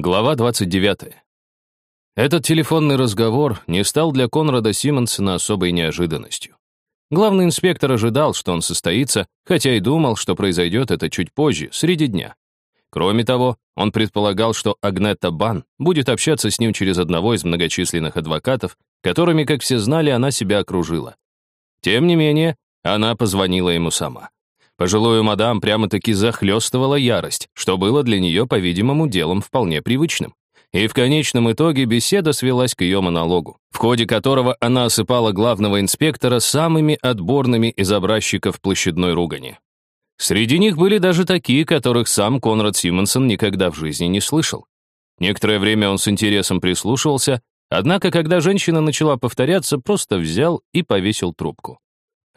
Глава 29. Этот телефонный разговор не стал для Конрада Симонсона особой неожиданностью. Главный инспектор ожидал, что он состоится, хотя и думал, что произойдет это чуть позже, среди дня. Кроме того, он предполагал, что Агнета Бан будет общаться с ним через одного из многочисленных адвокатов, которыми, как все знали, она себя окружила. Тем не менее, она позвонила ему сама. Пожилую мадам прямо-таки захлестывала ярость, что было для нее, по-видимому, делом вполне привычным. И в конечном итоге беседа свелась к ее монологу, в ходе которого она осыпала главного инспектора самыми отборными из образчиков площадной ругани. Среди них были даже такие, которых сам Конрад Симонсон никогда в жизни не слышал. Некоторое время он с интересом прислушивался, однако, когда женщина начала повторяться, просто взял и повесил трубку.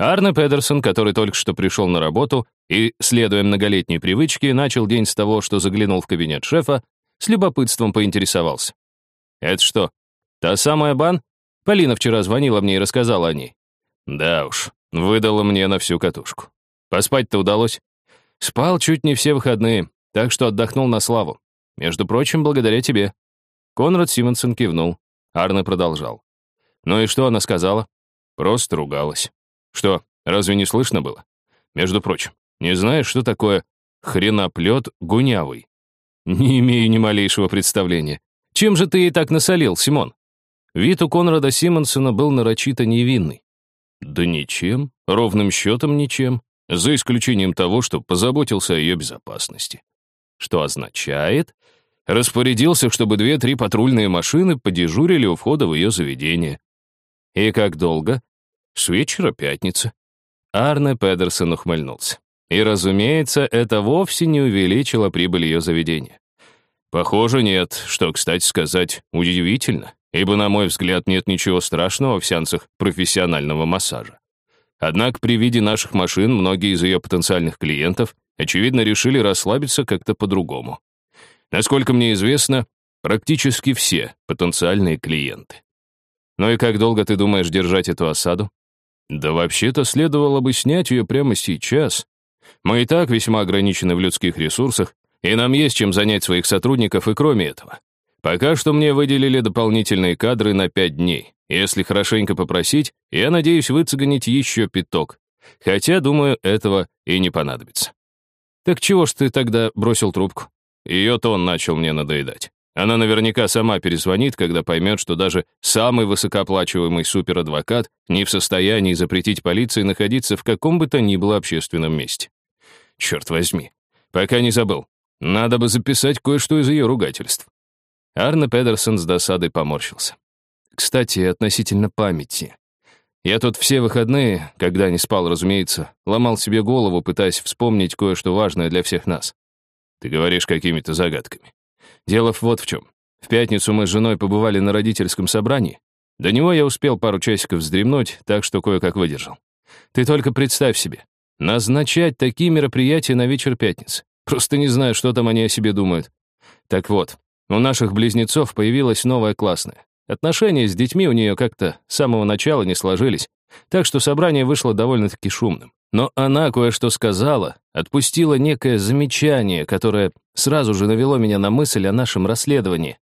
Арне Педерсон, который только что пришел на работу и, следуя многолетней привычке, начал день с того, что заглянул в кабинет шефа, с любопытством поинтересовался. «Это что, та самая Бан? Полина вчера звонила мне и рассказала о ней». «Да уж, выдала мне на всю катушку. Поспать-то удалось?» «Спал чуть не все выходные, так что отдохнул на славу. Между прочим, благодаря тебе». Конрад Симонсон кивнул. Арне продолжал. «Ну и что она сказала?» «Просто ругалась». Что, разве не слышно было? Между прочим, не знаешь, что такое хреноплет гунявый? Не имею ни малейшего представления. Чем же ты ей так насолил, Симон? Вид у Конрада Симонсона был нарочито невинный. Да ничем, ровным счетом ничем, за исключением того, что позаботился о ее безопасности. Что означает, распорядился, чтобы две-три патрульные машины подежурили у входа в ее заведение. И как долго? С вечера пятницы. Арне Педерсон ухмыльнулся. И, разумеется, это вовсе не увеличило прибыль ее заведения. Похоже, нет, что, кстати сказать, удивительно, ибо, на мой взгляд, нет ничего страшного в сеансах профессионального массажа. Однако при виде наших машин многие из ее потенциальных клиентов, очевидно, решили расслабиться как-то по-другому. Насколько мне известно, практически все потенциальные клиенты. Ну и как долго ты думаешь держать эту осаду? Да вообще-то следовало бы снять ее прямо сейчас. Мы и так весьма ограничены в людских ресурсах, и нам есть чем занять своих сотрудников и кроме этого. Пока что мне выделили дополнительные кадры на пять дней. Если хорошенько попросить, я надеюсь выцегонить еще пяток. Хотя, думаю, этого и не понадобится. Так чего ж ты тогда бросил трубку? Ее тон начал мне надоедать. Она наверняка сама перезвонит, когда поймет, что даже самый высокооплачиваемый суперадвокат не в состоянии запретить полиции находиться в каком бы то ни было общественном месте. Черт возьми, пока не забыл. Надо бы записать кое-что из ее ругательств. Арне Педерсон с досадой поморщился. Кстати, относительно памяти. Я тут все выходные, когда не спал, разумеется, ломал себе голову, пытаясь вспомнить кое-что важное для всех нас. Ты говоришь какими-то загадками. Дело вот в чем. В пятницу мы с женой побывали на родительском собрании. До него я успел пару часиков вздремнуть, так что кое-как выдержал. Ты только представь себе. Назначать такие мероприятия на вечер пятницы. Просто не знаю, что там они о себе думают. Так вот, у наших близнецов появилась новая классная. Отношения с детьми у нее как-то с самого начала не сложились, так что собрание вышло довольно-таки шумным. Но она кое-что сказала, отпустила некое замечание, которое сразу же навело меня на мысль о нашем расследовании.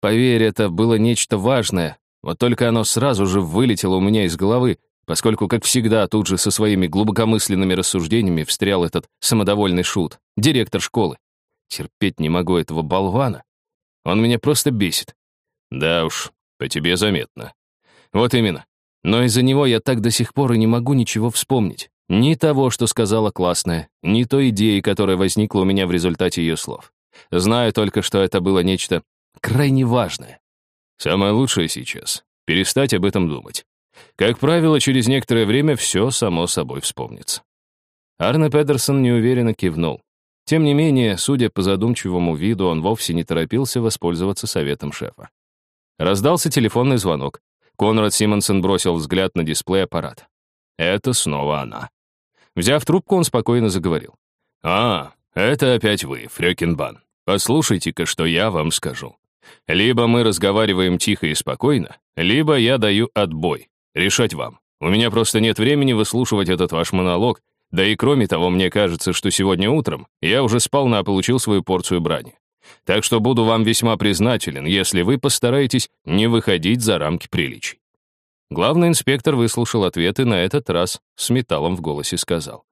Поверь, это было нечто важное, вот только оно сразу же вылетело у меня из головы, поскольку, как всегда, тут же со своими глубокомысленными рассуждениями встрял этот самодовольный шут, директор школы. Терпеть не могу этого болвана. Он меня просто бесит. Да уж, по тебе заметно. Вот именно. Но из-за него я так до сих пор и не могу ничего вспомнить. Ни того, что сказала классная, ни той идеи, которая возникла у меня в результате ее слов. Знаю только, что это было нечто крайне важное. Самое лучшее сейчас — перестать об этом думать. Как правило, через некоторое время все само собой вспомнится. Арне Педерсон неуверенно кивнул. Тем не менее, судя по задумчивому виду, он вовсе не торопился воспользоваться советом шефа. Раздался телефонный звонок. Конрад Симонсон бросил взгляд на дисплей аппарата. Это снова она. Взяв трубку, он спокойно заговорил. «А, это опять вы, Фрёкинбан. Послушайте-ка, что я вам скажу. Либо мы разговариваем тихо и спокойно, либо я даю отбой. Решать вам. У меня просто нет времени выслушивать этот ваш монолог, да и кроме того, мне кажется, что сегодня утром я уже сполна получил свою порцию брани. Так что буду вам весьма признателен, если вы постараетесь не выходить за рамки приличий». Главный инспектор выслушал ответы на этот раз с металлом в голосе сказал.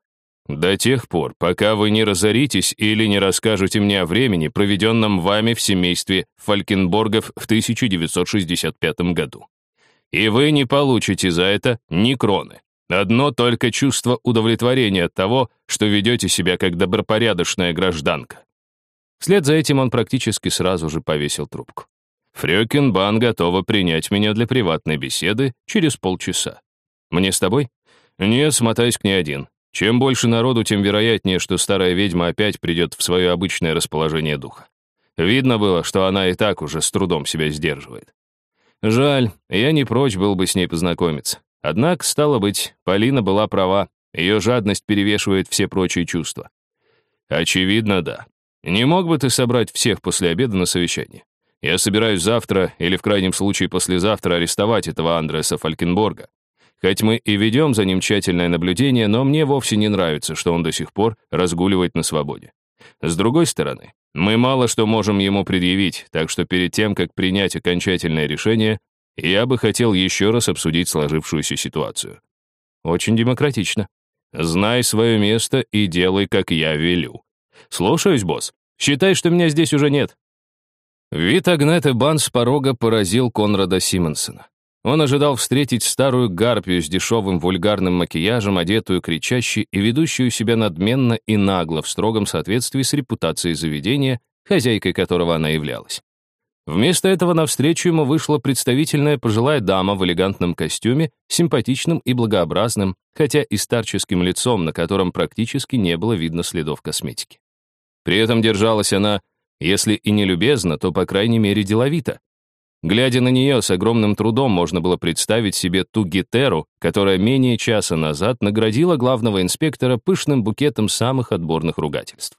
«До тех пор, пока вы не разоритесь или не расскажете мне о времени, проведенном вами в семействе Фалькенборгов в 1965 году. И вы не получите за это ни кроны. Одно только чувство удовлетворения от того, что ведете себя как добропорядочная гражданка. Вслед за этим он практически сразу же повесил трубку. Фрёкинбан готова принять меня для приватной беседы через полчаса. Мне с тобой? Нет, смотаюсь к ней один. Чем больше народу, тем вероятнее, что старая ведьма опять придет в свое обычное расположение духа. Видно было, что она и так уже с трудом себя сдерживает. Жаль, я не прочь был бы с ней познакомиться. Однако, стало быть, Полина была права, ее жадность перевешивает все прочие чувства. Очевидно, да. Не мог бы ты собрать всех после обеда на совещание? Я собираюсь завтра или в крайнем случае послезавтра арестовать этого Андреса Фалькенборга. Хоть мы и ведем за ним тщательное наблюдение, но мне вовсе не нравится, что он до сих пор разгуливает на свободе. С другой стороны, мы мало что можем ему предъявить, так что перед тем, как принять окончательное решение, я бы хотел еще раз обсудить сложившуюся ситуацию. Очень демократично. Знай свое место и делай, как я велю. Слушаюсь, босс. Считай, что меня здесь уже нет. Вид Агнеты Бан с порога поразил Конрада Симонсона. Он ожидал встретить старую гарпию с дешевым вульгарным макияжем, одетую кричащей и ведущую себя надменно и нагло в строгом соответствии с репутацией заведения, хозяйкой которого она являлась. Вместо этого навстречу ему вышла представительная пожилая дама в элегантном костюме, симпатичным и благообразным, хотя и старческим лицом, на котором практически не было видно следов косметики. При этом держалась она, если и не любезно, то, по крайней мере, деловито. Глядя на нее, с огромным трудом можно было представить себе ту гитеру, которая менее часа назад наградила главного инспектора пышным букетом самых отборных ругательств.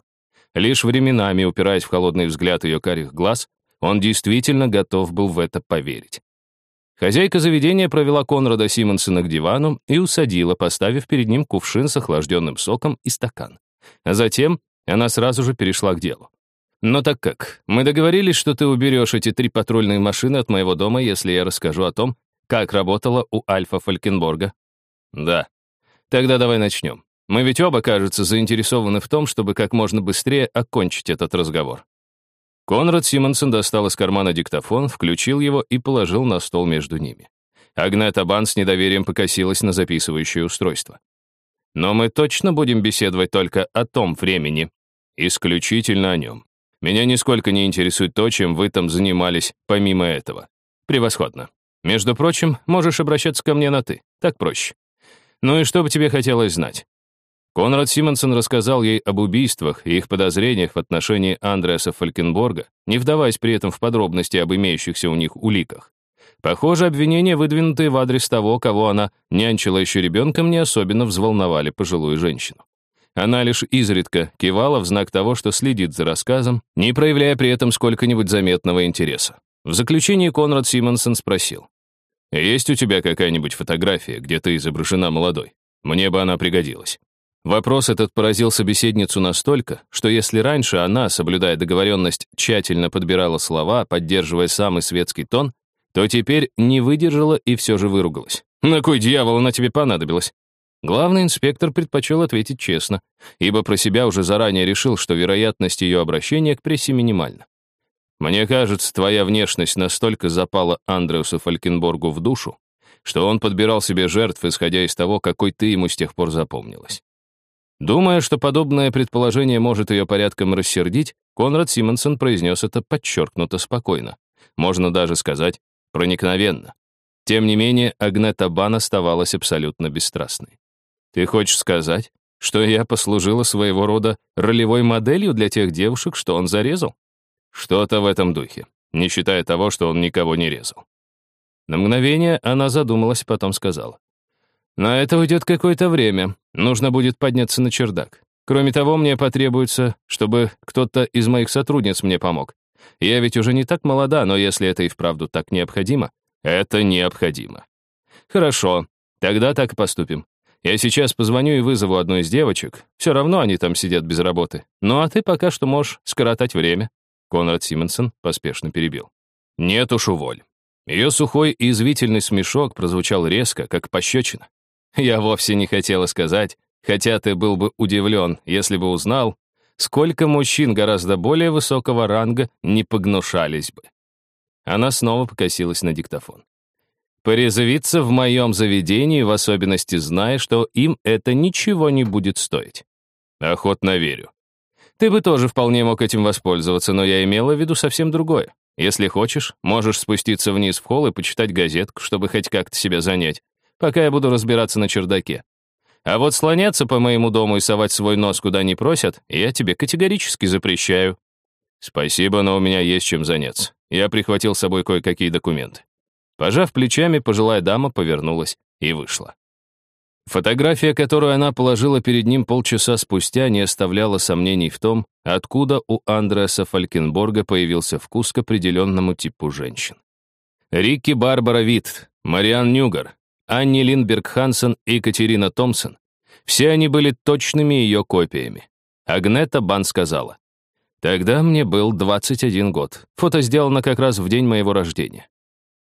Лишь временами, упираясь в холодный взгляд ее карих глаз, он действительно готов был в это поверить. Хозяйка заведения провела Конрада Симонсона к дивану и усадила, поставив перед ним кувшин с охлажденным соком и стакан. А затем она сразу же перешла к делу. «Но так как? Мы договорились, что ты уберешь эти три патрульные машины от моего дома, если я расскажу о том, как работала у Альфа Фалькенборга?» «Да. Тогда давай начнем. Мы ведь оба, кажется, заинтересованы в том, чтобы как можно быстрее окончить этот разговор. Конрад Симонсон достал из кармана диктофон, включил его и положил на стол между ними. Агнета Бан с недоверием покосилась на записывающее устройство. «Но мы точно будем беседовать только о том времени. Исключительно о нем. Меня нисколько не интересует то, чем вы там занимались помимо этого. Превосходно. Между прочим, можешь обращаться ко мне на «ты». Так проще. Ну и что бы тебе хотелось знать? Конрад Симонсон рассказал ей об убийствах и их подозрениях в отношении Андреаса Фалькенборга, не вдаваясь при этом в подробности об имеющихся у них уликах. Похоже, обвинения, выдвинутые в адрес того, кого она нянчила еще ребенком, не особенно взволновали пожилую женщину. Она лишь изредка кивала в знак того, что следит за рассказом, не проявляя при этом сколько-нибудь заметного интереса. В заключении Конрад Симонсон спросил. «Есть у тебя какая-нибудь фотография, где ты изображена молодой? Мне бы она пригодилась». Вопрос этот поразил собеседницу настолько, что если раньше она, соблюдая договоренность, тщательно подбирала слова, поддерживая самый светский тон, то теперь не выдержала и все же выругалась. «На кой дьявол она тебе понадобилась?» Главный инспектор предпочел ответить честно, ибо про себя уже заранее решил, что вероятность ее обращения к прессе минимальна. «Мне кажется, твоя внешность настолько запала Андреусу Фалькенборгу в душу, что он подбирал себе жертв, исходя из того, какой ты ему с тех пор запомнилась. Думая, что подобное предположение может ее порядком рассердить, Конрад Симонсон произнес это подчеркнуто спокойно. Можно даже сказать, проникновенно. Тем не менее, Агнета Бан оставалась абсолютно бесстрастной. «Ты хочешь сказать, что я послужила своего рода ролевой моделью для тех девушек, что он зарезал?» Что-то в этом духе, не считая того, что он никого не резал. На мгновение она задумалась, потом сказала. На это уйдет какое-то время. Нужно будет подняться на чердак. Кроме того, мне потребуется, чтобы кто-то из моих сотрудниц мне помог. Я ведь уже не так молода, но если это и вправду так необходимо, это необходимо. Хорошо, тогда так и поступим. Я сейчас позвоню и вызову одну из девочек. Все равно они там сидят без работы. Ну а ты пока что можешь скоротать время. Конрад Симонсон поспешно перебил. Нет уж, уволь. Ее сухой и извительный смешок прозвучал резко, как пощечина. Я вовсе не хотела сказать, хотя ты был бы удивлен, если бы узнал, сколько мужчин гораздо более высокого ранга не погнушались бы. Она снова покосилась на диктофон. Порезвиться в моем заведении, в особенности зная, что им это ничего не будет стоить. Охотно верю. Ты бы тоже вполне мог этим воспользоваться, но я имела в виду совсем другое. Если хочешь, можешь спуститься вниз в холл и почитать газетку, чтобы хоть как-то себя занять, пока я буду разбираться на чердаке. А вот слоняться по моему дому и совать свой нос куда не просят, я тебе категорически запрещаю. Спасибо, но у меня есть чем заняться. Я прихватил с собой кое-какие документы. Пожав плечами, пожилая дама повернулась и вышла. Фотография, которую она положила перед ним полчаса спустя, не оставляла сомнений в том, откуда у Андреаса Фалькенборга появился вкус к определенному типу женщин. Рикки Барбара Витт, Мариан Нюгар, Анни Линдберг Хансен и Катерина Томпсон. Все они были точными ее копиями. Агнета Бан сказала, «Тогда мне был 21 год. Фото сделано как раз в день моего рождения».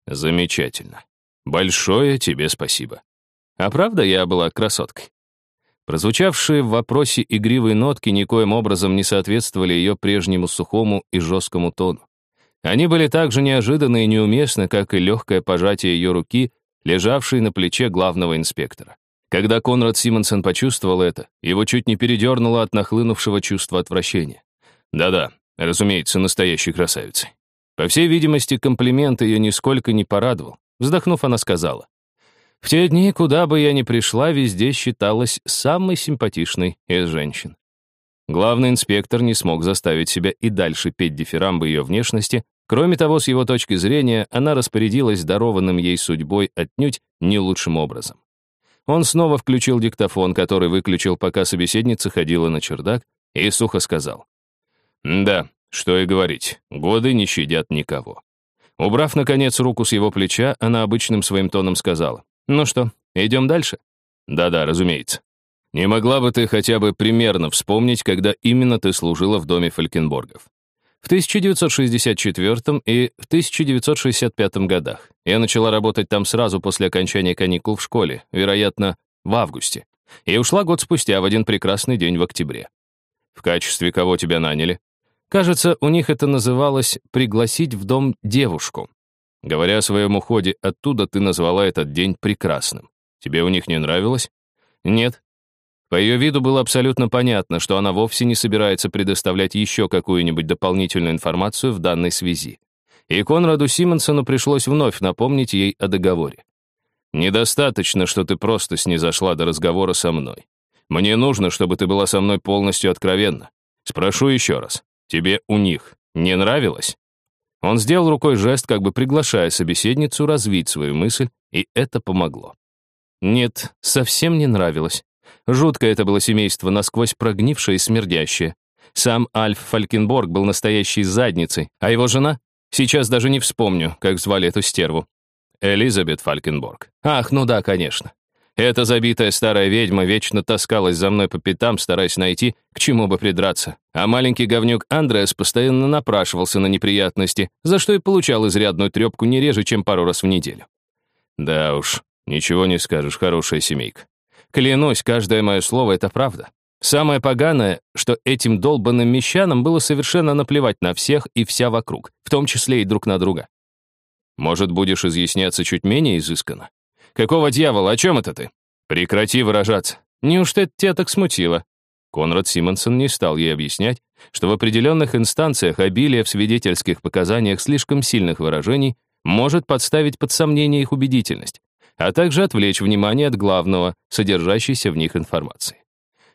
«Замечательно. Большое тебе спасибо». А правда я была красоткой? Прозвучавшие в вопросе игривые нотки никоим образом не соответствовали ее прежнему сухому и жесткому тону. Они были так же неожиданны и неуместны, как и легкое пожатие ее руки, лежавшей на плече главного инспектора. Когда Конрад Симонсон почувствовал это, его чуть не передернуло от нахлынувшего чувства отвращения. Да-да, разумеется, настоящей красавицей. По всей видимости, комплимент ее нисколько не порадовал. Вздохнув, она сказала, в те дни, куда бы я ни пришла, везде считалась самой симпатичной из женщин. Главный инспектор не смог заставить себя и дальше петь дифирамбы ее внешности. Кроме того, с его точки зрения, она распорядилась дарованным ей судьбой отнюдь не лучшим образом. Он снова включил диктофон, который выключил, пока собеседница ходила на чердак, и сухо сказал. «Да, что и говорить, годы не щадят никого». Убрав, наконец, руку с его плеча, она обычным своим тоном сказала. Ну что, идем дальше? Да-да, разумеется. Не могла бы ты хотя бы примерно вспомнить, когда именно ты служила в доме Фалькенборгов? В 1964 и в 1965 годах. Я начала работать там сразу после окончания каникул в школе, вероятно, в августе. И ушла год спустя, в один прекрасный день в октябре. В качестве кого тебя наняли? Кажется, у них это называлось «пригласить в дом девушку». Говоря о своем уходе оттуда, ты назвала этот день прекрасным. Тебе у них не нравилось? Нет. По ее виду было абсолютно понятно, что она вовсе не собирается предоставлять еще какую-нибудь дополнительную информацию в данной связи. И Конраду Симонсону пришлось вновь напомнить ей о договоре. «Недостаточно, что ты просто снизошла до разговора со мной. Мне нужно, чтобы ты была со мной полностью откровенна. Спрошу еще раз. Тебе у них не нравилось?» Он сделал рукой жест, как бы приглашая собеседницу развить свою мысль, и это помогло. Нет, совсем не нравилось. Жутко это было семейство, насквозь прогнившее и смердящее. Сам Альф Фалькенборг был настоящей задницей, а его жена? Сейчас даже не вспомню, как звали эту стерву. Элизабет Фалькенборг. Ах, ну да, конечно. Эта забитая старая ведьма вечно таскалась за мной по пятам, стараясь найти, к чему бы придраться. А маленький говнюк Андреас постоянно напрашивался на неприятности, за что и получал изрядную трепку не реже, чем пару раз в неделю. Да уж, ничего не скажешь, хорошая семейка. Клянусь, каждое мое слово — это правда. Самое поганое, что этим долбанным мещанам было совершенно наплевать на всех и вся вокруг, в том числе и друг на друга. Может, будешь изъясняться чуть менее изысканно? Какого дьявола, о чем это ты? Прекрати выражаться. Неужто это тебя так смутило? Конрад Симонсон не стал ей объяснять, что в определенных инстанциях обилие в свидетельских показаниях слишком сильных выражений может подставить под сомнение их убедительность, а также отвлечь внимание от главного, содержащейся в них информации.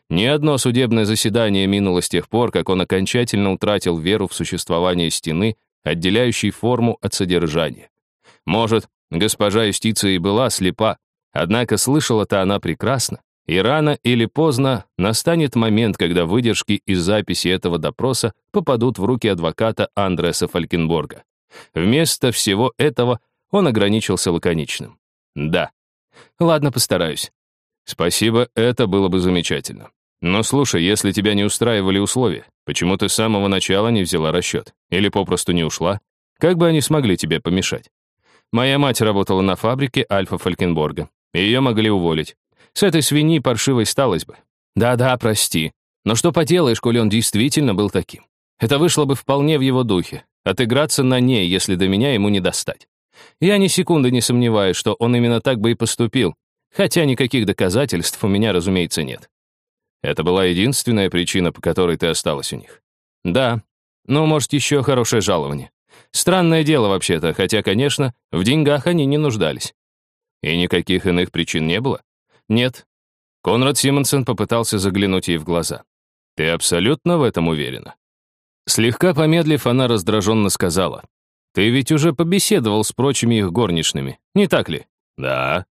Ни одно судебное заседание минуло с тех пор, как он окончательно утратил веру в существование стены, отделяющей форму от содержания. Может, Госпожа юстиция и была слепа, однако слышала-то она прекрасно, и рано или поздно настанет момент, когда выдержки из записи этого допроса попадут в руки адвоката Андреса Фалькенборга. Вместо всего этого он ограничился лаконичным. «Да». «Ладно, постараюсь». «Спасибо, это было бы замечательно. Но слушай, если тебя не устраивали условия, Почему ты с самого начала не взяла расчет? Или попросту не ушла? Как бы они смогли тебе помешать? Моя мать работала на фабрике Альфа Фалькенборга, ее могли уволить. С этой свиньи паршивой сталось бы. Да-да, прости. Но что поделаешь, коли он действительно был таким? Это вышло бы вполне в его духе. Отыграться на ней, если до меня ему не достать. Я ни секунды не сомневаюсь, что он именно так бы и поступил, хотя никаких доказательств у меня, разумеется, нет. Это была единственная причина, по которой ты осталась у них. Да, ну, может, еще хорошее жалование. Странное дело вообще-то, хотя, конечно, в деньгах они не нуждались. И никаких иных причин не было? Нет. Конрад Симонсон попытался заглянуть ей в глаза. Ты абсолютно в этом уверена? Слегка помедлив, она раздраженно сказала. «Ты ведь уже побеседовал с прочими их горничными, не так ли?» «Да».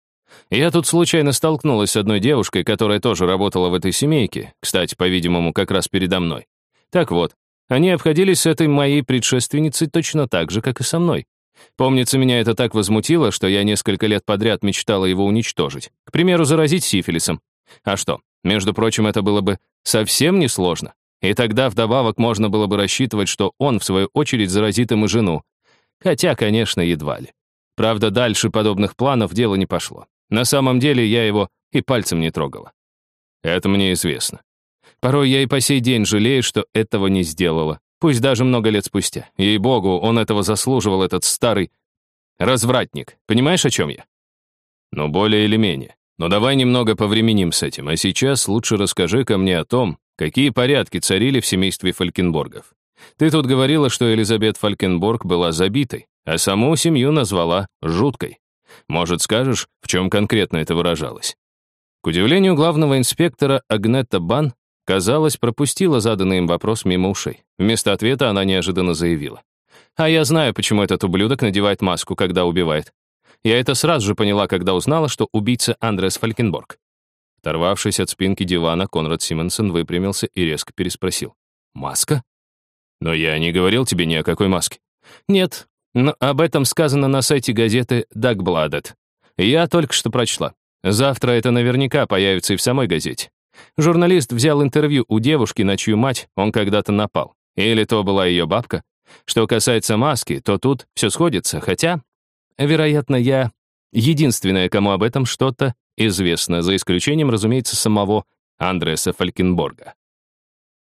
Я тут случайно столкнулась с одной девушкой, которая тоже работала в этой семейке, кстати, по-видимому, как раз передо мной. Так вот, они обходились с этой моей предшественницей точно так же, как и со мной. Помнится, меня это так возмутило, что я несколько лет подряд мечтала его уничтожить. К примеру, заразить сифилисом. А что, между прочим, это было бы совсем несложно. И тогда вдобавок можно было бы рассчитывать, что он, в свою очередь, заразит и жену. Хотя, конечно, едва ли. Правда, дальше подобных планов дело не пошло. На самом деле я его и пальцем не трогала. Это мне известно. Порой я и по сей день жалею, что этого не сделала. Пусть даже много лет спустя. Ей-богу, он этого заслуживал, этот старый развратник. Понимаешь, о чем я? Ну, более или менее. Но давай немного повременим с этим, а сейчас лучше расскажи-ка мне о том, какие порядки царили в семействе Фалькенборгов. Ты тут говорила, что Элизабет Фалькенборг была забитой, а саму семью назвала жуткой. Может, скажешь, в чем конкретно это выражалось? К удивлению главного инспектора Агнета Бан, казалось, пропустила заданный им вопрос мимо ушей. Вместо ответа она неожиданно заявила. «А я знаю, почему этот ублюдок надевает маску, когда убивает. Я это сразу же поняла, когда узнала, что убийца Андреас Фалькенборг. Оторвавшись от спинки дивана, Конрад Симонсон выпрямился и резко переспросил. «Маска?» «Но я не говорил тебе ни о какой маске». «Нет, но об этом сказано на сайте газеты «Дагбладет». Я только что прочла. Завтра это наверняка появится и в самой газете. Журналист взял интервью у девушки, на чью мать он когда-то напал. Или то была ее бабка. Что касается маски, то тут все сходится, хотя Вероятно, я единственная, кому об этом что-то известно, за исключением, разумеется, самого Андреса Фалькенборга.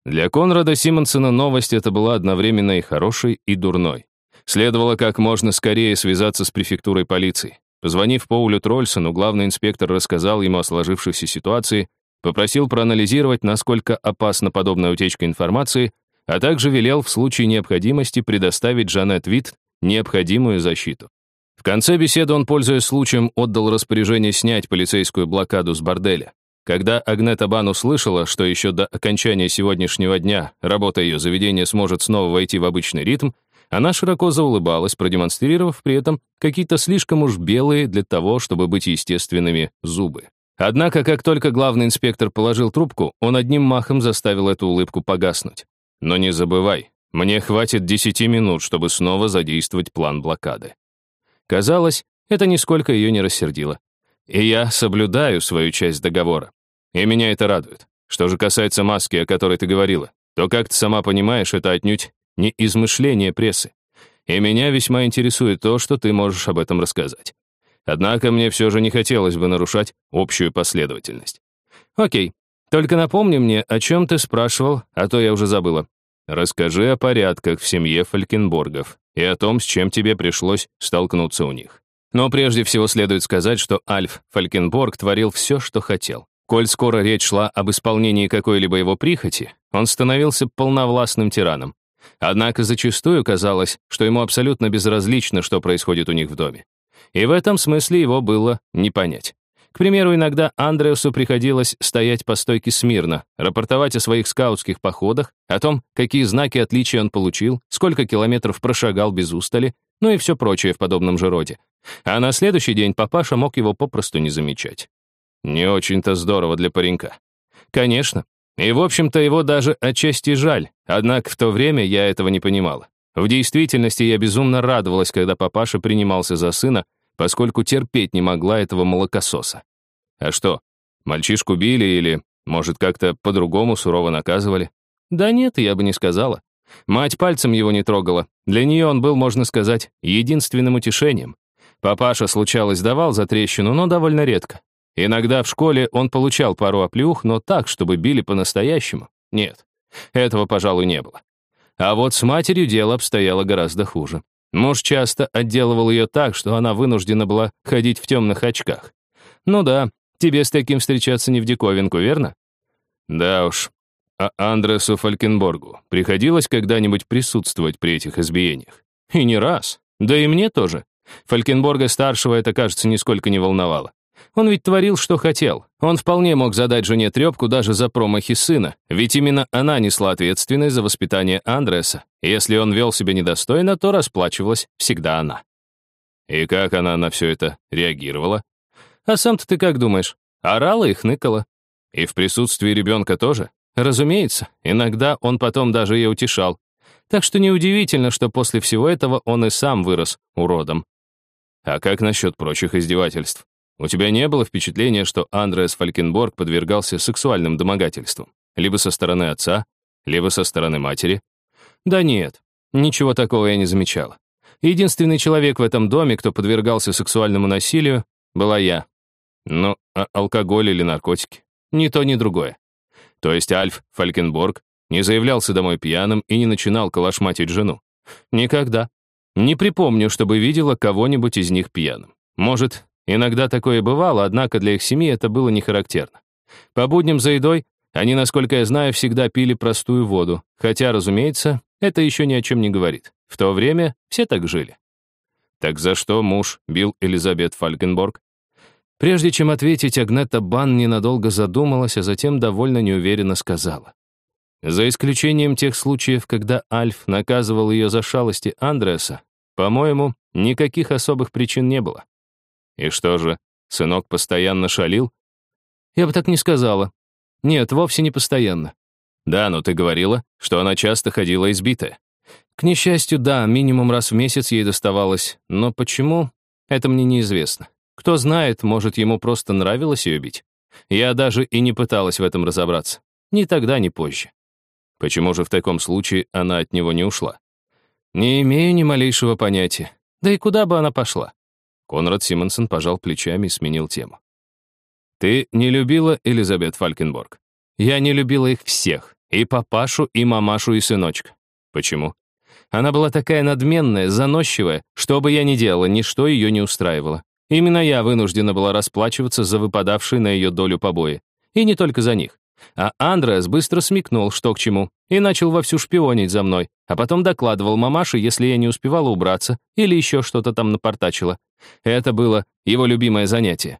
Для Конрада Симонсона новость эта была одновременно и хорошей, и дурной. Следовало как можно скорее связаться с префектурой полиции. Позвонив Поулю Трольсону, главный инспектор рассказал ему о сложившейся ситуации, попросил проанализировать, насколько опасна подобная утечка информации, а также велел в случае необходимости предоставить Жанет Вит необходимую защиту. В конце беседы он, пользуясь случаем, отдал распоряжение снять полицейскую блокаду с борделя. Когда Агнета Бан услышала, что еще до окончания сегодняшнего дня работа ее заведения сможет снова войти в обычный ритм, она широко заулыбалась, продемонстрировав при этом какие-то слишком уж белые для того, чтобы быть естественными, зубы. Однако, как только главный инспектор положил трубку, он одним махом заставил эту улыбку погаснуть. Но не забывай, мне хватит 10 минут, чтобы снова задействовать план блокады. Казалось, это нисколько ее не рассердило. И я соблюдаю свою часть договора. И меня это радует. Что же касается маски, о которой ты говорила, то, как ты сама понимаешь, это отнюдь не измышление прессы. И меня весьма интересует то, что ты можешь об этом рассказать. Однако мне все же не хотелось бы нарушать общую последовательность. Окей, только напомни мне, о чем ты спрашивал, а то я уже забыла. Расскажи о порядках в семье Фалькенборгов и о том, с чем тебе пришлось столкнуться у них. Но прежде всего следует сказать, что Альф Фалькенборг творил все, что хотел. Коль скоро речь шла об исполнении какой-либо его прихоти, он становился полновластным тираном. Однако зачастую казалось, что ему абсолютно безразлично, что происходит у них в доме. И в этом смысле его было не понять. К примеру, иногда Андреасу приходилось стоять по стойке смирно, рапортовать о своих скаутских походах, о том, какие знаки отличия он получил, сколько километров прошагал без устали, ну и все прочее в подобном же роде. А на следующий день папаша мог его попросту не замечать. Не очень-то здорово для паренька. Конечно. И, в общем-то, его даже отчасти жаль, однако в то время я этого не понимала. В действительности я безумно радовалась, когда папаша принимался за сына, поскольку терпеть не могла этого молокососа. А что, мальчишку били или, может, как-то по-другому сурово наказывали? Да нет, я бы не сказала. Мать пальцем его не трогала. Для нее он был, можно сказать, единственным утешением. Папаша, случалось, давал за трещину, но довольно редко. Иногда в школе он получал пару оплеух, но так, чтобы били по-настоящему. Нет, этого, пожалуй, не было. А вот с матерью дело обстояло гораздо хуже. Муж часто отделывал ее так, что она вынуждена была ходить в темных очках. Ну да, тебе с таким встречаться не в диковинку, верно? Да уж. А Андресу Фалькенборгу приходилось когда-нибудь присутствовать при этих избиениях? И не раз. Да и мне тоже. Фалькенборга-старшего это, кажется, нисколько не волновало. Он ведь творил, что хотел. Он вполне мог задать жене трепку даже за промахи сына, ведь именно она несла ответственность за воспитание Андреса. Если он вел себя недостойно, то расплачивалась всегда она. И как она на все это реагировала? А сам-то ты как думаешь? Орала и хныкала. И в присутствии ребенка тоже? Разумеется, иногда он потом даже ее утешал. Так что неудивительно, что после всего этого он и сам вырос уродом. А как насчет прочих издевательств? У тебя не было впечатления, что Андреас Фалькенборг подвергался сексуальным домогательствам? Либо со стороны отца, либо со стороны матери? Да нет, ничего такого я не замечала. Единственный человек в этом доме, кто подвергался сексуальному насилию, была я. Ну, а алкоголь или наркотики? Ни то, ни другое. То есть Альф Фалькенборг не заявлялся домой пьяным и не начинал калашматить жену. Никогда. Не припомню, чтобы видела кого-нибудь из них пьяным. Может, Иногда такое бывало, однако для их семьи это было не характерно. По будням за едой они, насколько я знаю, всегда пили простую воду, хотя, разумеется, это еще ни о чем не говорит. В то время все так жили. Так за что муж бил Элизабет Фалькенборг? Прежде чем ответить, Агнета Бан ненадолго задумалась, а затем довольно неуверенно сказала. За исключением тех случаев, когда Альф наказывал ее за шалости Андреаса, по-моему, никаких особых причин не было. И что же, сынок постоянно шалил? Я бы так не сказала. Нет, вовсе не постоянно. Да, но ты говорила, что она часто ходила избитая. К несчастью, да, минимум раз в месяц ей доставалось. Но почему? Это мне неизвестно. Кто знает, может, ему просто нравилось ее бить. Я даже и не пыталась в этом разобраться. Ни тогда, ни позже. Почему же в таком случае она от него не ушла? Не имею ни малейшего понятия. Да и куда бы она пошла? Конрад Симонсон пожал плечами и сменил тему. «Ты не любила Элизабет Фалькенборг?» «Я не любила их всех. И папашу, и мамашу, и сыночка». «Почему?» Она была такая надменная, заносчивая, что бы я ни делала, ничто ее не устраивало. Именно я вынуждена была расплачиваться за выпадавшие на ее долю побои. И не только за них. А Андреас быстро смекнул, что к чему, и начал вовсю шпионить за мной, а потом докладывал мамаше, если я не успевала убраться или еще что-то там напортачила. Это было его любимое занятие.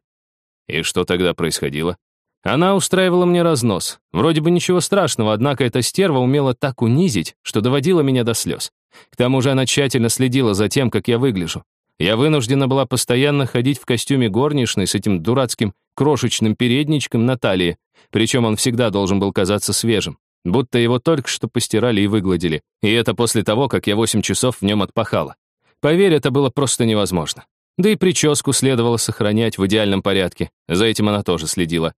И что тогда происходило? Она устраивала мне разнос. Вроде бы ничего страшного, однако эта стерва умела так унизить, что доводила меня до слез. К тому же она тщательно следила за тем, как я выгляжу. Я вынуждена была постоянно ходить в костюме горничной с этим дурацким крошечным передничком на талии, причем он всегда должен был казаться свежим, будто его только что постирали и выгладили, и это после того, как я 8 часов в нем отпахала. Поверь, это было просто невозможно. Да и прическу следовало сохранять в идеальном порядке, за этим она тоже следила.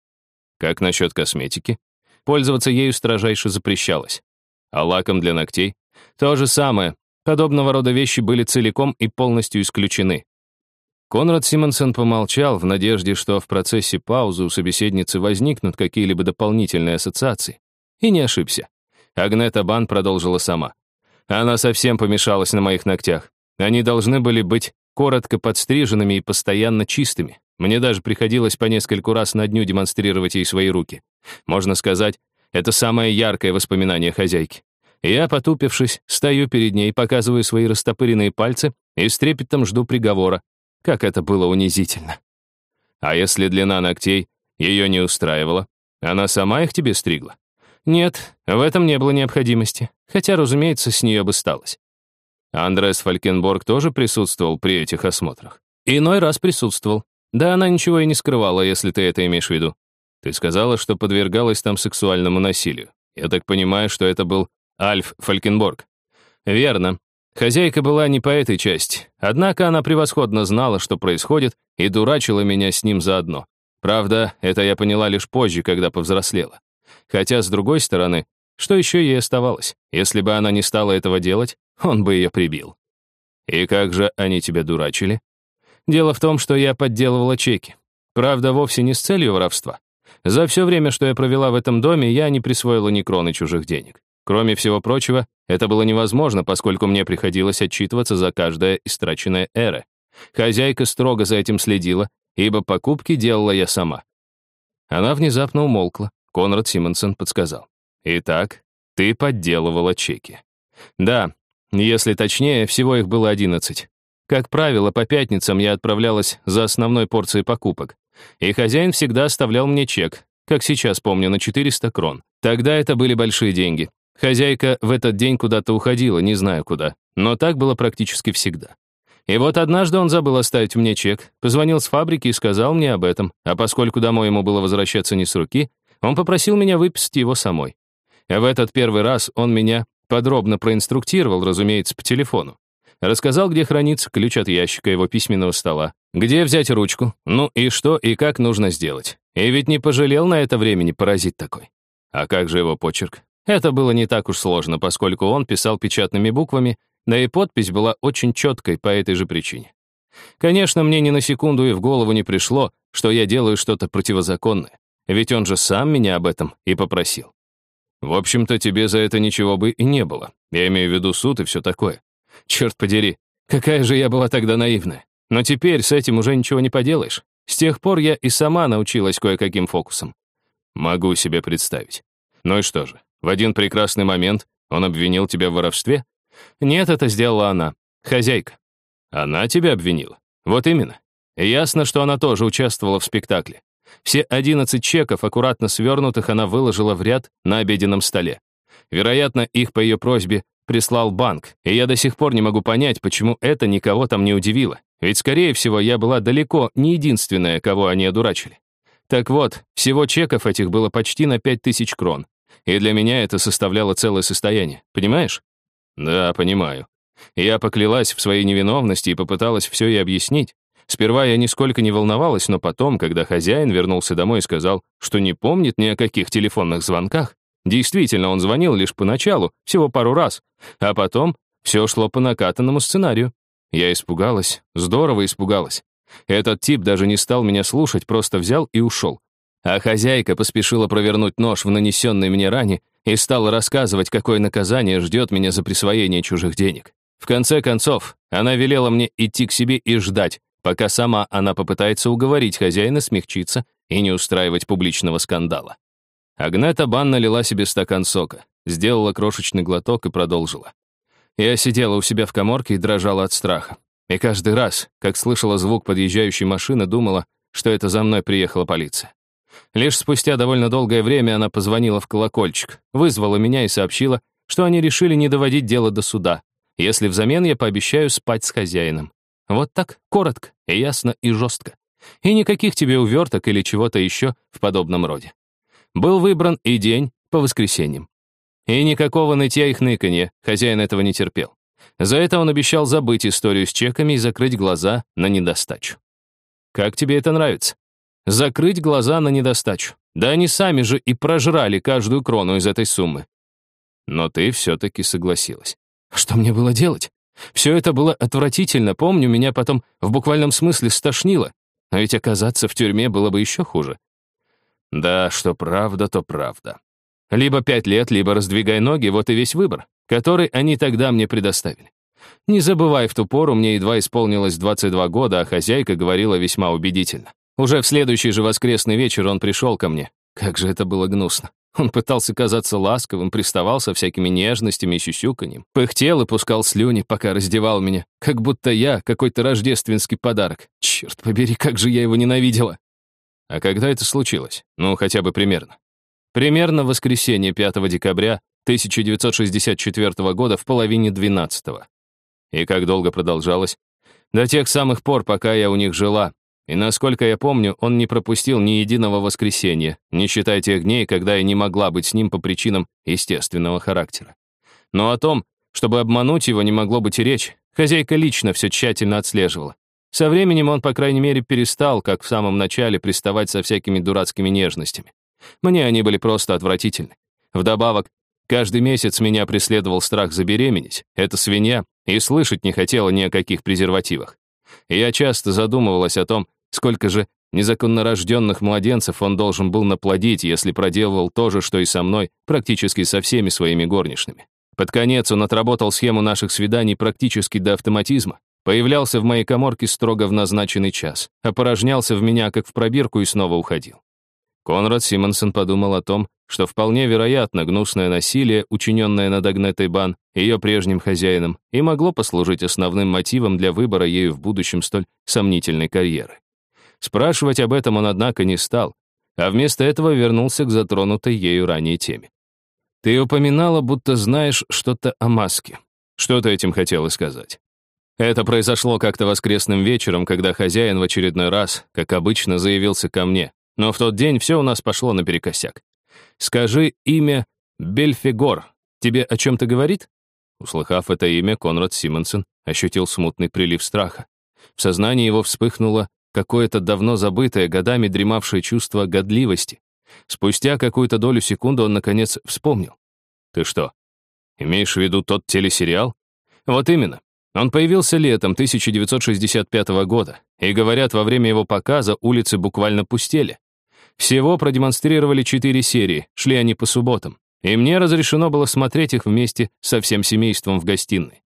Как насчет косметики? Пользоваться ею строжайше запрещалось. А лаком для ногтей? То же самое. Подобного рода вещи были целиком и полностью исключены. Конрад Симонсон помолчал в надежде, что в процессе паузы у собеседницы возникнут какие-либо дополнительные ассоциации. И не ошибся. Агнета Бан продолжила сама. Она совсем помешалась на моих ногтях. Они должны были быть коротко подстриженными и постоянно чистыми. Мне даже приходилось по нескольку раз на дню демонстрировать ей свои руки. Можно сказать, это самое яркое воспоминание хозяйки. Я, потупившись, стою перед ней, показываю свои растопыренные пальцы и с трепетом жду приговора, как это было унизительно. А если длина ногтей ее не устраивала, она сама их тебе стригла? Нет, в этом не было необходимости, хотя, разумеется, с нее бы сталось. Андрес Фалькенборг тоже присутствовал при этих осмотрах. Иной раз присутствовал. Да она ничего и не скрывала, если ты это имеешь в виду. Ты сказала, что подвергалась там сексуальному насилию. Я так понимаю, что это был Альф Фалькенборг. Верно. Хозяйка была не по этой части, однако она превосходно знала, что происходит, и дурачила меня с ним заодно. Правда, это я поняла лишь позже, когда повзрослела. Хотя, с другой стороны, Что еще ей оставалось? Если бы она не стала этого делать, он бы ее прибил. И как же они тебя дурачили? Дело в том, что я подделывала чеки. Правда, вовсе не с целью воровства. За все время, что я провела в этом доме, я не присвоила ни кроны чужих денег. Кроме всего прочего, это было невозможно, поскольку мне приходилось отчитываться за каждое истраченное эре. Хозяйка строго за этим следила, ибо покупки делала я сама. Она внезапно умолкла. Конрад Симонсон подсказал. «Итак, ты подделывала чеки». «Да, если точнее, всего их было одиннадцать. Как правило, по пятницам я отправлялась за основной порцией покупок. И хозяин всегда оставлял мне чек, как сейчас помню, на 400 крон. Тогда это были большие деньги. Хозяйка в этот день куда-то уходила, не знаю куда. Но так было практически всегда. И вот однажды он забыл оставить мне чек, позвонил с фабрики и сказал мне об этом, а поскольку домой ему было возвращаться не с руки, он попросил меня выписать его самой. А в этот первый раз он меня подробно проинструктировал, разумеется, по телефону. Рассказал, где хранится ключ от ящика его письменного стола, где взять ручку, ну и что и как нужно сделать. И ведь не пожалел на это времени паразит такой. А как же его почерк? Это было не так уж сложно, поскольку он писал печатными буквами, да и подпись была очень четкой по этой же причине. Конечно, мне ни на секунду и в голову не пришло, что я делаю что-то противозаконное, ведь он же сам меня об этом и попросил. В общем-то, тебе за это ничего бы и не было. Я имею в виду суд и все такое. Черт подери, какая же я была тогда наивная. Но теперь с этим уже ничего не поделаешь. С тех пор я и сама научилась кое-каким фокусам. Могу себе представить. Ну и что же, в один прекрасный момент он обвинил тебя в воровстве? Нет, это сделала она, хозяйка. Она тебя обвинила? Вот именно. ясно, что она тоже участвовала в спектакле. Все 11 чеков, аккуратно свернутых, она выложила в ряд на обеденном столе. Вероятно, их по ее просьбе прислал банк, и я до сих пор не могу понять, почему это никого там не удивило. Ведь, скорее всего, я была далеко не единственная, кого они одурачили. Так вот, всего чеков этих было почти на 5000 крон. И для меня это составляло целое состояние, понимаешь? Да, понимаю. Я поклялась в своей невиновности и попыталась все ей объяснить. Сперва я нисколько не волновалась, но потом, когда хозяин вернулся домой и сказал, что не помнит ни о каких телефонных звонках, действительно, он звонил лишь поначалу, всего пару раз, а потом все шло по накатанному сценарию. Я испугалась, здорово испугалась. Этот тип даже не стал меня слушать, просто взял и ушел. А хозяйка поспешила провернуть нож в нанесенной мне ране и стала рассказывать, какое наказание ждет меня за присвоение чужих денег. В конце концов, она велела мне идти к себе и ждать, пока сама она попытается уговорить хозяина смягчиться и не устраивать публичного скандала. Агнета Бан налила себе стакан сока, сделала крошечный глоток и продолжила. Я сидела у себя в коморке и дрожала от страха. И каждый раз, как слышала звук подъезжающей машины, думала, что это за мной приехала полиция. Лишь спустя довольно долгое время она позвонила в колокольчик, вызвала меня и сообщила, что они решили не доводить дело до суда, если взамен я пообещаю спать с хозяином. Вот так, коротко, ясно, и жестко. И никаких тебе уверток или чего-то еще в подобном роде. Был выбран и день по воскресеньям. И никакого нытья и хныканья, хозяин этого не терпел. За это он обещал забыть историю с чеками и закрыть глаза на недостачу. Как тебе это нравится? Закрыть глаза на недостачу. Да они сами же и прожрали каждую крону из этой суммы. Но ты все-таки согласилась. Что мне было делать? Все это было отвратительно, помню, меня потом в буквальном смысле стошнило. Но ведь оказаться в тюрьме было бы еще хуже. Да, что правда, то правда. Либо пять лет, либо раздвигай ноги, вот и весь выбор, который они тогда мне предоставили. Не забывай, в ту пору мне едва исполнилось 22 года, а хозяйка говорила весьма убедительно. Уже в следующий же воскресный вечер он пришел ко мне. Как же это было гнусно. Он пытался казаться ласковым, приставал со всякими нежностями и сюсюканьем, пыхтел и пускал слюни, пока раздевал меня, как будто я какой-то рождественский подарок. Черт побери, как же я его ненавидела. А когда это случилось? Ну, хотя бы примерно. Примерно в воскресенье 5 декабря 1964 года в половине 12 -го. И как долго продолжалось? До тех самых пор, пока я у них жила. И насколько я помню, он не пропустил ни единого воскресенья, не считая тех дней, когда я не могла быть с ним по причинам естественного характера. Но о том, чтобы обмануть его, не могло быть и речь. Хозяйка лично все тщательно отслеживала. Со временем он, по крайней мере, перестал, как в самом начале, приставать со всякими дурацкими нежностями. Мне они были просто отвратительны. Вдобавок, Каждый месяц меня преследовал страх забеременеть. Эта свинья и слышать не хотела ни о каких презервативах. Я часто задумывалась о том, сколько же незаконнорожденных младенцев он должен был наплодить, если проделывал то же, что и со мной, практически со всеми своими горничными. Под конец он отработал схему наших свиданий практически до автоматизма, появлялся в моей коморке строго в назначенный час, опорожнялся в меня, как в пробирку, и снова уходил. Конрад Симонсон подумал о том, что вполне вероятно гнусное насилие, учиненное над Агнетой Бан, ее прежним хозяином, и могло послужить основным мотивом для выбора ею в будущем столь сомнительной карьеры. Спрашивать об этом он, однако, не стал, а вместо этого вернулся к затронутой ею ранее теме. «Ты упоминала, будто знаешь что-то о маске. Что ты этим хотела сказать?» Это произошло как-то воскресным вечером, когда хозяин в очередной раз, как обычно, заявился ко мне. Но в тот день все у нас пошло наперекосяк. «Скажи имя Бельфигор. Тебе о чем-то говорит?» Услыхав это имя, Конрад Симонсон ощутил смутный прилив страха. В сознании его вспыхнуло какое-то давно забытое, годами дремавшее чувство годливости. Спустя какую-то долю секунды он, наконец, вспомнил. «Ты что, имеешь в виду тот телесериал?» «Вот именно. Он появился летом 1965 года, и, говорят, во время его показа улицы буквально пустели. Всего продемонстрировали четыре серии, шли они по субботам, и мне разрешено было смотреть их вместе со всем семейством в гостиной.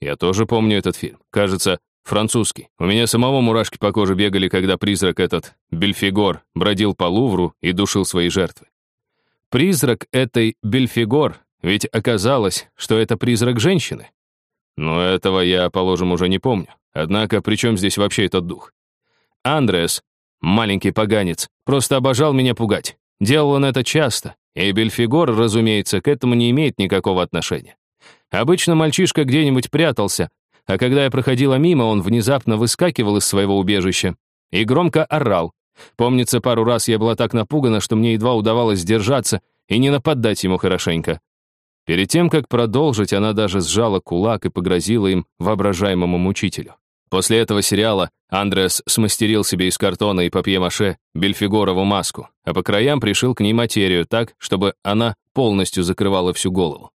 Я тоже помню этот фильм. Кажется, Французский. У меня самого мурашки по коже бегали, когда призрак этот, Бельфигор, бродил по Лувру и душил свои жертвы. Призрак этой Бельфигор, ведь оказалось, что это призрак женщины. Но этого я, положим, уже не помню. Однако, при чем здесь вообще этот дух? Андреас, маленький поганец, просто обожал меня пугать. Делал он это часто, и Бельфигор, разумеется, к этому не имеет никакого отношения. Обычно мальчишка где-нибудь прятался, а когда я проходила мимо, он внезапно выскакивал из своего убежища и громко орал. Помнится, пару раз я была так напугана, что мне едва удавалось сдержаться и не нападать ему хорошенько. Перед тем, как продолжить, она даже сжала кулак и погрозила им воображаемому мучителю. После этого сериала Андреас смастерил себе из картона и папье-маше бельфигорову маску, а по краям пришил к ней материю так, чтобы она полностью закрывала всю голову.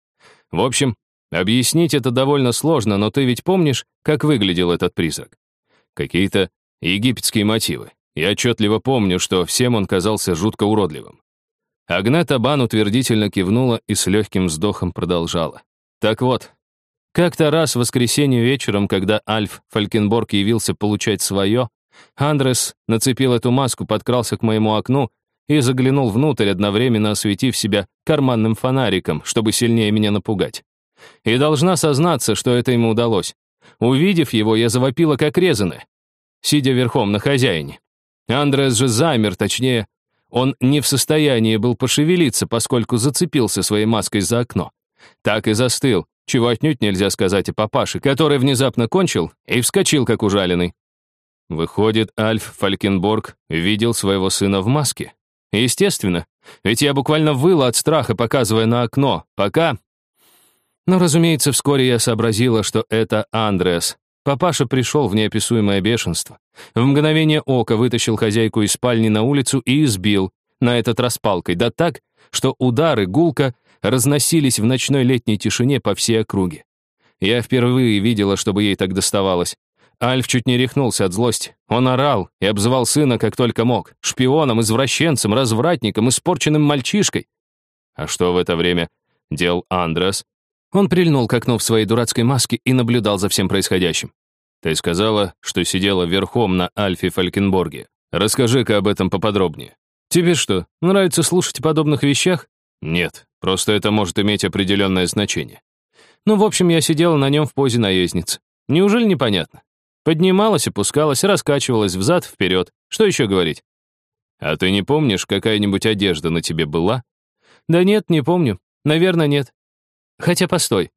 В общем, Объяснить это довольно сложно, но ты ведь помнишь, как выглядел этот призрак? Какие-то египетские мотивы. Я отчетливо помню, что всем он казался жутко уродливым. Агнета Бан утвердительно кивнула и с легким вздохом продолжала. Так вот, как-то раз в воскресенье вечером, когда Альф Фалькенборг явился получать свое, Андрес нацепил эту маску, подкрался к моему окну и заглянул внутрь, одновременно осветив себя карманным фонариком, чтобы сильнее меня напугать. И должна сознаться, что это ему удалось. Увидев его, я завопила как резаная, сидя верхом на хозяине. Андрес же замер, точнее, он не в состоянии был пошевелиться, поскольку зацепился своей маской за окно. Так и застыл, чего отнюдь нельзя сказать о папаше, который внезапно кончил и вскочил, как ужаленный. Выходит, Альф Фалькенборг видел своего сына в маске. Естественно, ведь я буквально выла от страха, показывая на окно, пока но, разумеется, вскоре я сообразила, что это Андреас. Папаша пришел в неописуемое бешенство. В мгновение ока вытащил хозяйку из спальни на улицу и избил, на этот раз палкой, да так, что удары гулко разносились в ночной летней тишине по всей округе. Я впервые видела, чтобы ей так доставалось. Альф чуть не рехнулся от злости. Он орал и обзывал сына как только мог. Шпионом, извращенцем, развратником, испорченным мальчишкой. А что в это время делал Андрес? Он прильнул к окну в своей дурацкой маске и наблюдал за всем происходящим. «Ты сказала, что сидела верхом на Альфе Фалькенборге. Расскажи-ка об этом поподробнее». «Тебе что, нравится слушать о подобных вещах?» «Нет, просто это может иметь определенное значение». «Ну, в общем, я сидела на нем в позе наездницы. Неужели непонятно? Поднималась, опускалась, раскачивалась взад-вперед. Что еще говорить?» «А ты не помнишь, какая-нибудь одежда на тебе была?» «Да нет, не помню. Наверное, нет. Хотя постой.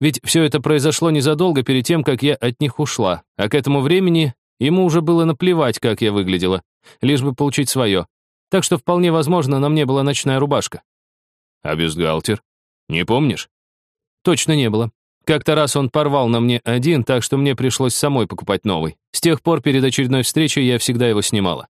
Ведь все это произошло незадолго перед тем, как я от них ушла, а к этому времени ему уже было наплевать, как я выглядела, лишь бы получить свое. Так что вполне возможно, на мне была ночная рубашка. А бюстгальтер? Не помнишь? Точно не было. Как-то раз он порвал на мне один, так что мне пришлось самой покупать новый. С тех пор перед очередной встречей я всегда его снимала.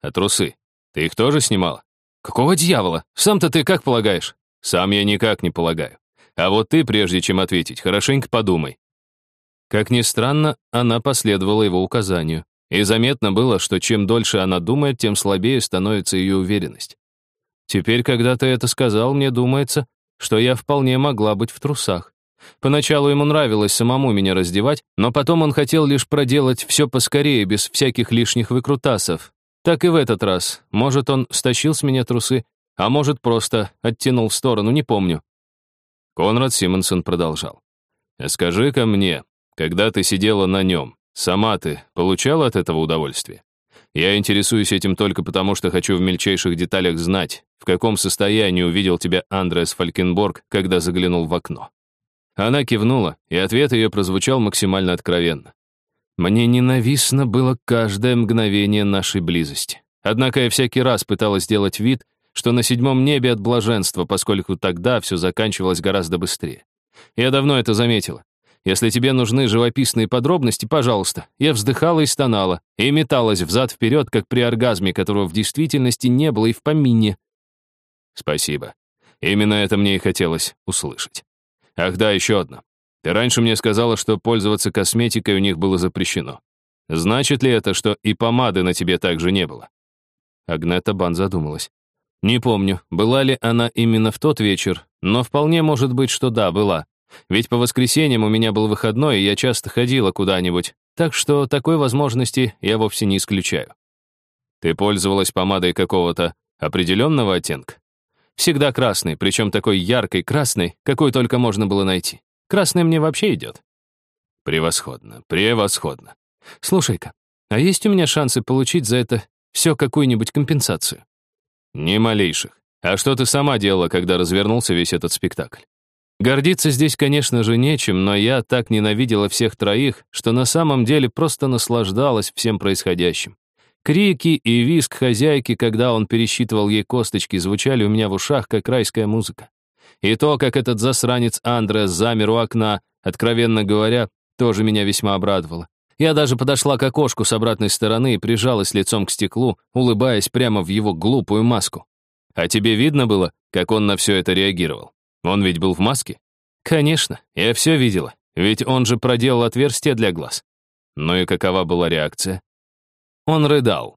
А трусы? Ты их тоже снимала? Какого дьявола? Сам-то ты как полагаешь? Сам я никак не полагаю. А вот ты, прежде чем ответить, хорошенько подумай. Как ни странно, она последовала его указанию. И заметно было, что чем дольше она думает, тем слабее становится ее уверенность. Теперь, когда ты это сказал, мне думается, что я вполне могла быть в трусах. Поначалу ему нравилось самому меня раздевать, но потом он хотел лишь проделать все поскорее, без всяких лишних выкрутасов. Так и в этот раз. Может, он стащил с меня трусы, а может, просто оттянул в сторону, не помню. Конрад Симонсон продолжал. «Скажи-ка мне, когда ты сидела на нем, сама ты получала от этого удовольствие? Я интересуюсь этим только потому, что хочу в мельчайших деталях знать, в каком состоянии увидел тебя Андреас Фалькенборг, когда заглянул в окно. Она кивнула, и ответ ее прозвучал максимально откровенно. Мне ненавистно было каждое мгновение нашей близости. Однако я всякий раз пыталась сделать вид, что на седьмом небе от блаженства, поскольку тогда все заканчивалось гораздо быстрее. Я давно это заметила. Если тебе нужны живописные подробности, пожалуйста. Я вздыхала и стонала, и металась взад-вперед, как при оргазме, которого в действительности не было и в помине. Спасибо. Именно это мне и хотелось услышать. Ах да, еще одно. Ты раньше мне сказала, что пользоваться косметикой у них было запрещено. Значит ли это, что и помады на тебе также не было? Агнета Бан задумалась. Не помню, была ли она именно в тот вечер, но вполне может быть, что да, была. Ведь по воскресеньям у меня был выходной, и я часто ходила куда-нибудь, так что такой возможности я вовсе не исключаю. Ты пользовалась помадой какого-то определенного оттенка? Всегда красный, причем такой яркой красный, какой только можно было найти. Красный мне вообще идет. Превосходно, превосходно. Слушай-ка, а есть у меня шансы получить за это все какую-нибудь компенсацию? Ни малейших. А что ты сама делала, когда развернулся весь этот спектакль? Гордиться здесь, конечно же, нечем, но я так ненавидела всех троих, что на самом деле просто наслаждалась всем происходящим. Крики и визг хозяйки, когда он пересчитывал ей косточки, звучали у меня в ушах, как райская музыка. И то, как этот засранец Андреас замер у окна, откровенно говоря, тоже меня весьма обрадовало. Я даже подошла к окошку с обратной стороны и прижалась лицом к стеклу, улыбаясь прямо в его глупую маску. А тебе видно было, как он на все это реагировал? Он ведь был в маске? Конечно, я все видела, ведь он же проделал отверстие для глаз. Ну и какова была реакция? Он рыдал.